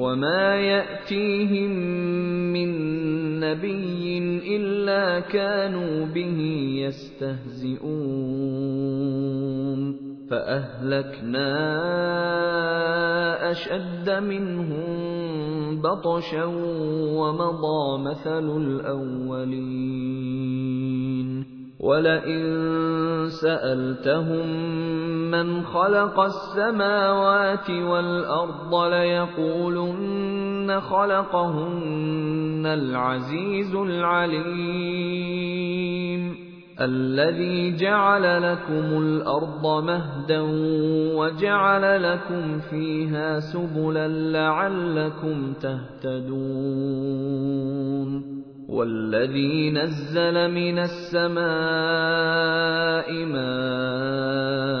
وما يأتيهم من نبي إلا كانوا به يستهزئون فأهلكنا أشد منهم بطشا ومضى مثل الأولين ولئن سألتهم من خلق السماوات والأرض ليقولن خلقهن العزيز العليم الذي جعل لكم الأرض مهدا وجعل لكم فيها سبلا لعلكم تهتدون والذي نزل من السماء ماء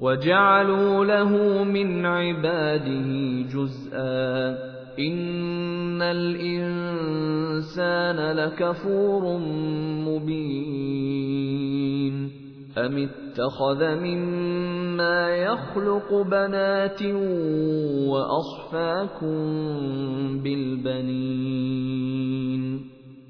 وجعلوا له من عباده جزءا. إن الإنسان لكفور مبين. أم اتخذ مما يخلق بنات وأصفاكم بالبنين؟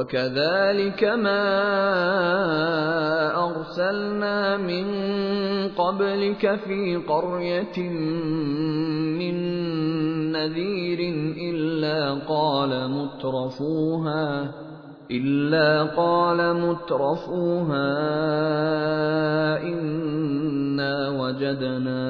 وكذلك ما أرسلنا من قبلك في قرية من نذير إلا قال مترفوها إلا قال مترفوها إنا وجدنا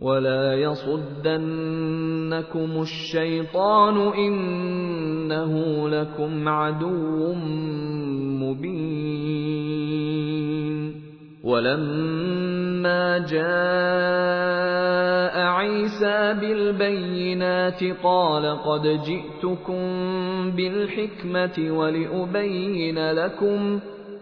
ولا يصدنكم الشيطان انه لكم عدو مبين ولما جاء عيسى بالبينات قال قد جئتكم بالحكمه ولابين لكم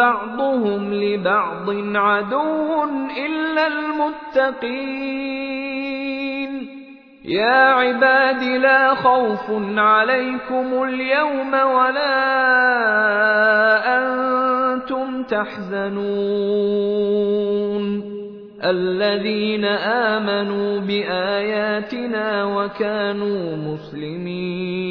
بعضهم لبعض عدو إلا المتقين. يا عباد لا خوف عليكم اليوم ولا أنتم تحزنون. الذين آمنوا بآياتنا وكانوا مسلمين.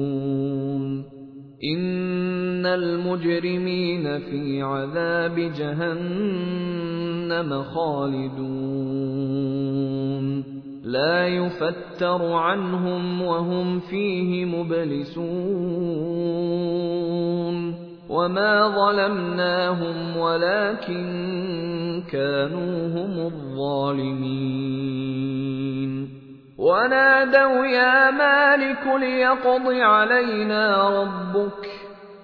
إن المجرمين في عذاب جهنم خالدون لا يفتر عنهم وهم فيه مبلسون وما ظلمناهم ولكن كانوا هم الظالمين ونادوا يا مالك ليقض علينا ربك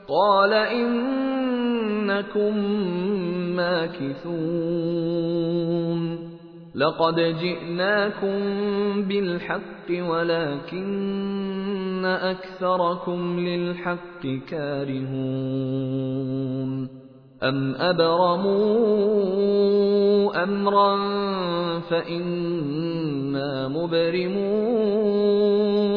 قال إنكم ماكثون. لقد جئناكم بالحق ولكن أكثركم للحق كارهون. أَمْ أَبْرَمُوا أَمْرًا فَإِنَّا مُبْرِمُونَ.